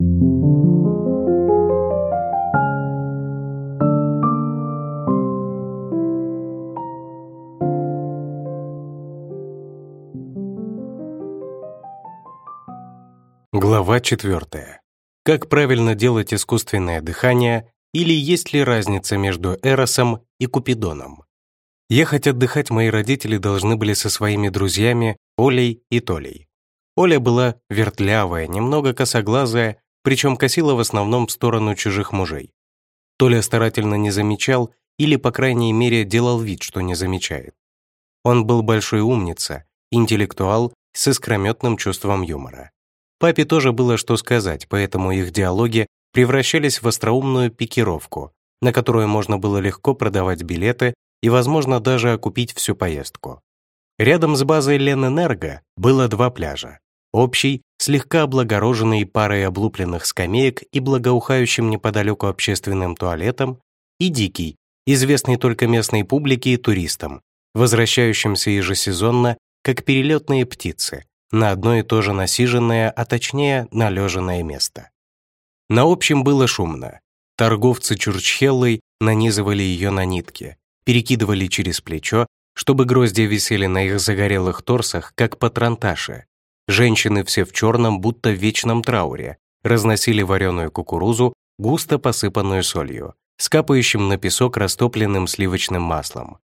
Глава 4. Как правильно делать искусственное дыхание или есть ли разница между Эросом и Купидоном? Ехать отдыхать мои родители должны были со своими друзьями Олей и Толей. Оля была вертлявая, немного косоглазая, причем косила в основном в сторону чужих мужей. Толя старательно не замечал или, по крайней мере, делал вид, что не замечает. Он был большой умница, интеллектуал с искрометным чувством юмора. Папе тоже было что сказать, поэтому их диалоги превращались в остроумную пикировку, на которую можно было легко продавать билеты и, возможно, даже окупить всю поездку. Рядом с базой Ленэнерго было два пляжа. Общий, слегка облагороженный парой облупленных скамеек и благоухающим неподалеку общественным туалетом, и дикий, известный только местной публике и туристам, возвращающимся ежесезонно, как перелетные птицы, на одно и то же насиженное, а точнее належенное место. На общем было шумно. Торговцы Чурчхеллой нанизывали ее на нитки, перекидывали через плечо, чтобы гроздья висели на их загорелых торсах, как патронташи. Женщины все в черном, будто в вечном трауре, разносили вареную кукурузу, густо посыпанную солью, с капающим на песок растопленным сливочным маслом.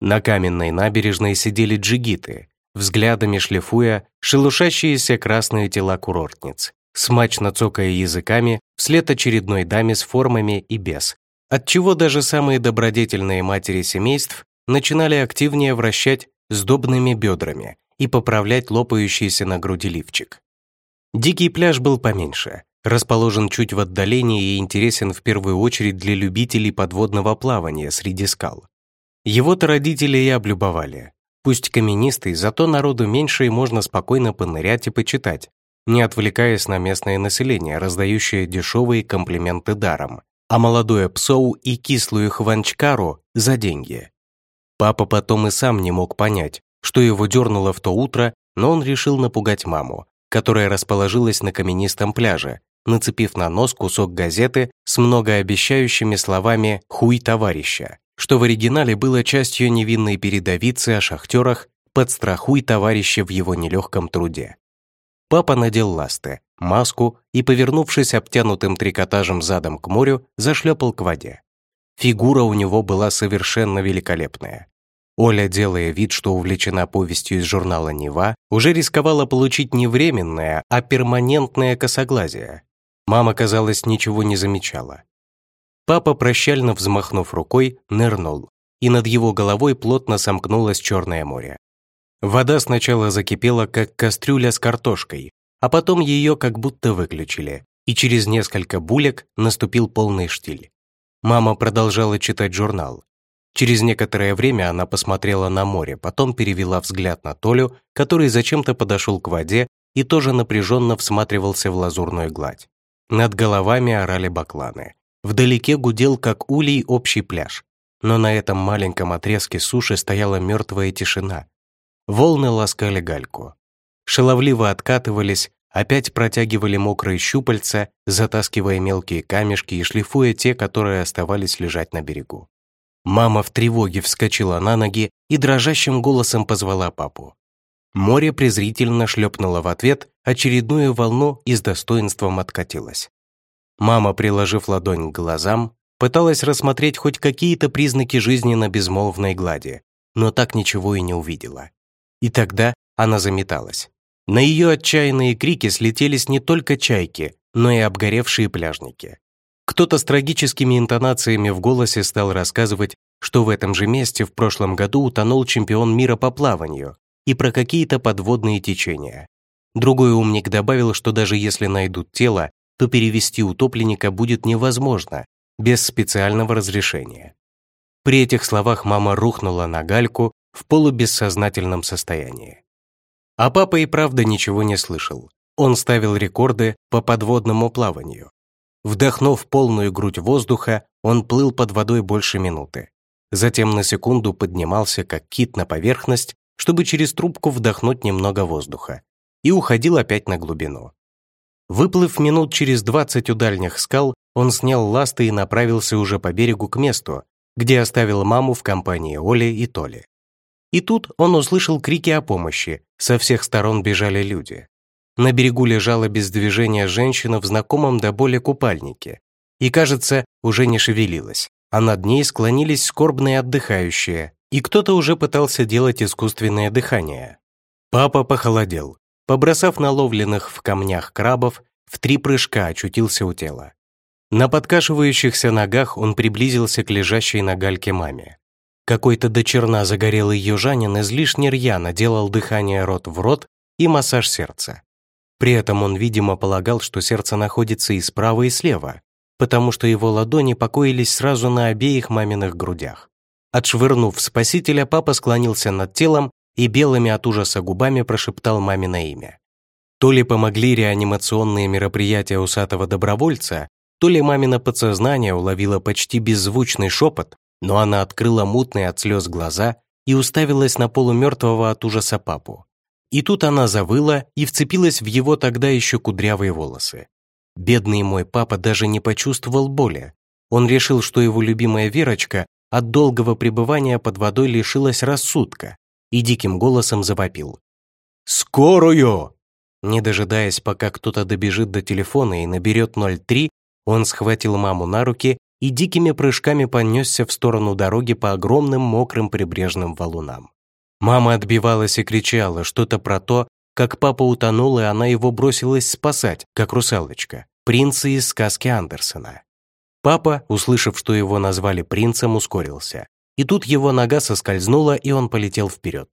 На каменной набережной сидели джигиты, взглядами шлифуя шелушащиеся красные тела курортниц, смачно цокая языками вслед очередной даме с формами и без, отчего даже самые добродетельные матери семейств начинали активнее вращать сдобными бедрами и поправлять лопающийся на груди лифчик. Дикий пляж был поменьше, расположен чуть в отдалении и интересен в первую очередь для любителей подводного плавания среди скал. Его-то родители и облюбовали, Пусть каменистый, зато народу меньше и можно спокойно понырять и почитать, не отвлекаясь на местное население, раздающее дешевые комплименты даром, а молодое псоу и кислую хванчкару за деньги. Папа потом и сам не мог понять, что его дернуло в то утро, но он решил напугать маму, которая расположилась на каменистом пляже, нацепив на нос кусок газеты с многообещающими словами «Хуй товарища» что в оригинале было частью невинной передовицы о шахтерах «Подстрахуй товарища в его нелегком труде». Папа надел ласты, маску и, повернувшись обтянутым трикотажем задом к морю, зашлепал к воде. Фигура у него была совершенно великолепная. Оля, делая вид, что увлечена повестью из журнала «Нева», уже рисковала получить не временное, а перманентное косоглазие. Мама, казалось, ничего не замечала. Папа, прощально взмахнув рукой, нырнул, и над его головой плотно сомкнулось Черное море. Вода сначала закипела, как кастрюля с картошкой, а потом ее как будто выключили, и через несколько булек наступил полный штиль. Мама продолжала читать журнал. Через некоторое время она посмотрела на море, потом перевела взгляд на Толю, который зачем-то подошел к воде и тоже напряженно всматривался в лазурную гладь. Над головами орали бакланы. Вдалеке гудел, как улей, общий пляж. Но на этом маленьком отрезке суши стояла мертвая тишина. Волны ласкали гальку. Шаловливо откатывались, опять протягивали мокрые щупальца, затаскивая мелкие камешки и шлифуя те, которые оставались лежать на берегу. Мама в тревоге вскочила на ноги и дрожащим голосом позвала папу. Море презрительно шлепнуло в ответ, очередную волну и с достоинством откатилась. Мама, приложив ладонь к глазам, пыталась рассмотреть хоть какие-то признаки жизни на безмолвной глади, но так ничего и не увидела. И тогда она заметалась. На ее отчаянные крики слетелись не только чайки, но и обгоревшие пляжники. Кто-то с трагическими интонациями в голосе стал рассказывать, что в этом же месте в прошлом году утонул чемпион мира по плаванию и про какие-то подводные течения. Другой умник добавил, что даже если найдут тело, то перевести утопленника будет невозможно без специального разрешения. При этих словах мама рухнула на гальку в полубессознательном состоянии. А папа и правда ничего не слышал. Он ставил рекорды по подводному плаванию. Вдохнув полную грудь воздуха, он плыл под водой больше минуты. Затем на секунду поднимался, как кит на поверхность, чтобы через трубку вдохнуть немного воздуха, и уходил опять на глубину. Выплыв минут через двадцать у дальних скал, он снял ласты и направился уже по берегу к месту, где оставил маму в компании Оли и Толи. И тут он услышал крики о помощи, со всех сторон бежали люди. На берегу лежала без движения женщина в знакомом до боли купальнике и, кажется, уже не шевелилась, а над ней склонились скорбные отдыхающие, и кто-то уже пытался делать искусственное дыхание. Папа похолодел. Побросав наловленных в камнях крабов, в три прыжка очутился у тела. На подкашивающихся ногах он приблизился к лежащей на гальке маме. Какой-то до черна загорелый южанин излишне рьяно делал дыхание рот в рот и массаж сердца. При этом он, видимо, полагал, что сердце находится и справа, и слева, потому что его ладони покоились сразу на обеих маминых грудях. Отшвырнув спасителя, папа склонился над телом и белыми от ужаса губами прошептал мамино имя. То ли помогли реанимационные мероприятия усатого добровольца, то ли мамино подсознание уловило почти беззвучный шепот, но она открыла мутные от слез глаза и уставилась на полумертвого от ужаса папу. И тут она завыла и вцепилась в его тогда еще кудрявые волосы. Бедный мой папа даже не почувствовал боли. Он решил, что его любимая Верочка от долгого пребывания под водой лишилась рассудка и диким голосом завопил. «Скорую!» Не дожидаясь, пока кто-то добежит до телефона и наберет 03, он схватил маму на руки и дикими прыжками понесся в сторону дороги по огромным мокрым прибрежным валунам. Мама отбивалась и кричала что-то про то, как папа утонул, и она его бросилась спасать, как русалочка, принца из сказки Андерсона. Папа, услышав, что его назвали принцем, ускорился. И тут его нога соскользнула, и он полетел вперед.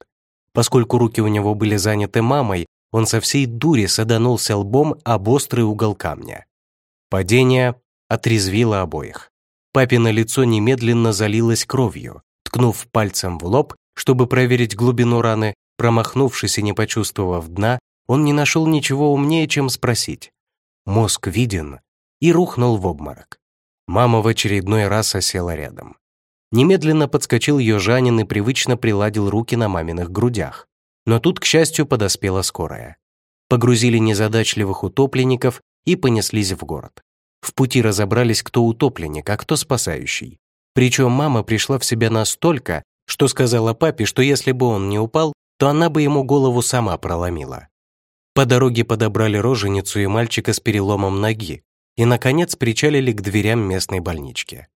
Поскольку руки у него были заняты мамой, он со всей дури саданулся лбом об острый угол камня. Падение отрезвило обоих. Папино лицо немедленно залилось кровью. Ткнув пальцем в лоб, чтобы проверить глубину раны, промахнувшись и не почувствовав дна, он не нашел ничего умнее, чем спросить. «Мозг виден?» и рухнул в обморок. Мама в очередной раз осела рядом. Немедленно подскочил южанин и привычно приладил руки на маминых грудях. Но тут, к счастью, подоспела скорая. Погрузили незадачливых утопленников и понеслись в город. В пути разобрались, кто утопленник, а кто спасающий. Причем мама пришла в себя настолько, что сказала папе, что если бы он не упал, то она бы ему голову сама проломила. По дороге подобрали роженицу и мальчика с переломом ноги и, наконец, причалили к дверям местной больнички.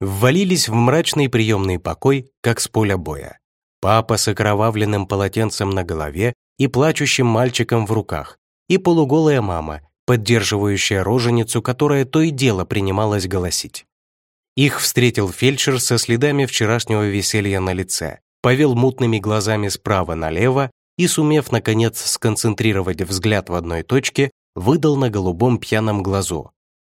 Ввалились в мрачный приемный покой, как с поля боя. Папа с окровавленным полотенцем на голове и плачущим мальчиком в руках, и полуголая мама, поддерживающая роженицу, которая то и дело принималась голосить. Их встретил фельдшер со следами вчерашнего веселья на лице, повел мутными глазами справа налево и, сумев, наконец, сконцентрировать взгляд в одной точке, выдал на голубом пьяном глазу.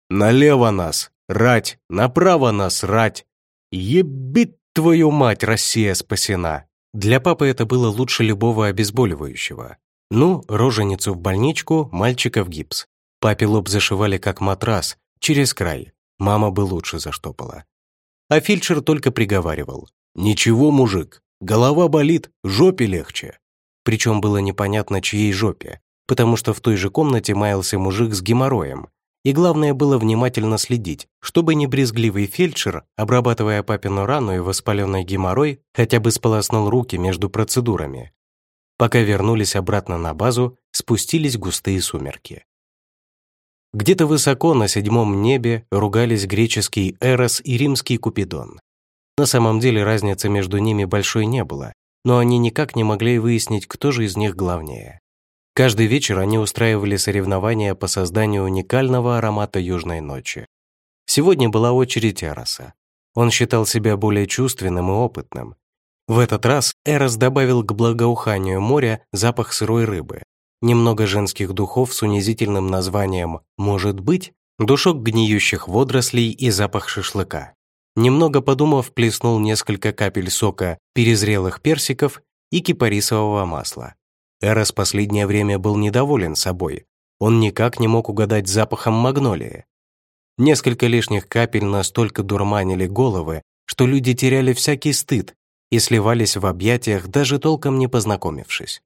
«Налево нас, рать! Направо нас, рать! Ебит твою мать, Россия спасена!» Для папы это было лучше любого обезболивающего. Ну, роженицу в больничку, мальчика в гипс. Папе лоб зашивали как матрас, через край. Мама бы лучше заштопала. А фельдшер только приговаривал. «Ничего, мужик, голова болит, жопе легче». Причем было непонятно, чьей жопе, потому что в той же комнате маялся мужик с геморроем. И главное было внимательно следить, чтобы не брезгливый фельдшер, обрабатывая папину рану и воспаленный геморрой, хотя бы сполоснул руки между процедурами. Пока вернулись обратно на базу, спустились густые сумерки. Где-то высоко на седьмом небе ругались греческий Эрос и римский Купидон. На самом деле разницы между ними большой не было, но они никак не могли выяснить, кто же из них главнее. Каждый вечер они устраивали соревнования по созданию уникального аромата южной ночи. Сегодня была очередь Эроса. Он считал себя более чувственным и опытным. В этот раз Эрос добавил к благоуханию моря запах сырой рыбы, немного женских духов с унизительным названием «Может быть», душок гниющих водорослей и запах шашлыка. Немного подумав, плеснул несколько капель сока перезрелых персиков и кипарисового масла. Эрос последнее время был недоволен собой. Он никак не мог угадать запахом магнолии. Несколько лишних капель настолько дурманили головы, что люди теряли всякий стыд и сливались в объятиях, даже толком не познакомившись.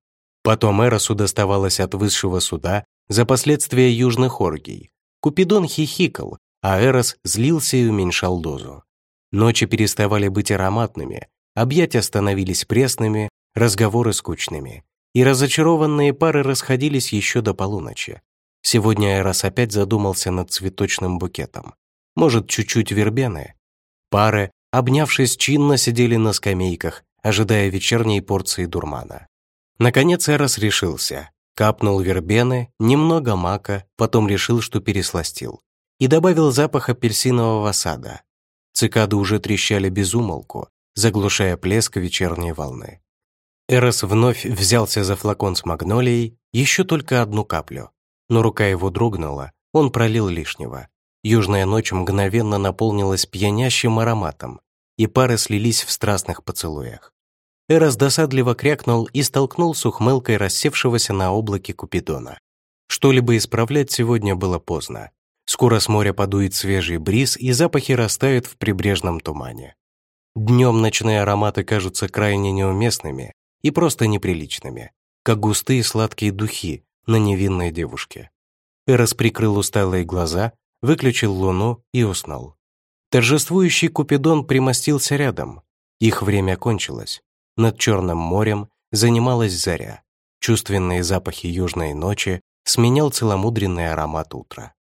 Потом Эросу доставалось от высшего суда за последствия южных оргий. Купидон хихикал, а Эрос злился и уменьшал дозу. Ночи переставали быть ароматными, объятия становились пресными, разговоры скучными. И разочарованные пары расходились еще до полуночи. Сегодня Эрос опять задумался над цветочным букетом. Может, чуть-чуть вербены? Пары, обнявшись чинно, сидели на скамейках, ожидая вечерней порции дурмана. Наконец Эрос решился. Капнул вербены, немного мака, потом решил, что пересластил. И добавил запах апельсинового сада. Цикады уже трещали без умолку, заглушая плеск вечерней волны. Эрос вновь взялся за флакон с магнолией, еще только одну каплю. Но рука его дрогнула, он пролил лишнего. Южная ночь мгновенно наполнилась пьянящим ароматом, и пары слились в страстных поцелуях. Эрос досадливо крякнул и столкнул с ухмылкой рассевшегося на облаке Купидона. Что-либо исправлять сегодня было поздно. Скоро с моря подует свежий бриз, и запахи растают в прибрежном тумане. Днем ночные ароматы кажутся крайне неуместными и просто неприличными, как густые сладкие духи на невинной девушке. Эрос прикрыл усталые глаза, выключил луну и уснул. Торжествующий Купидон примостился рядом. Их время кончилось. Над Черным морем занималась заря. Чувственные запахи южной ночи сменял целомудренный аромат утра.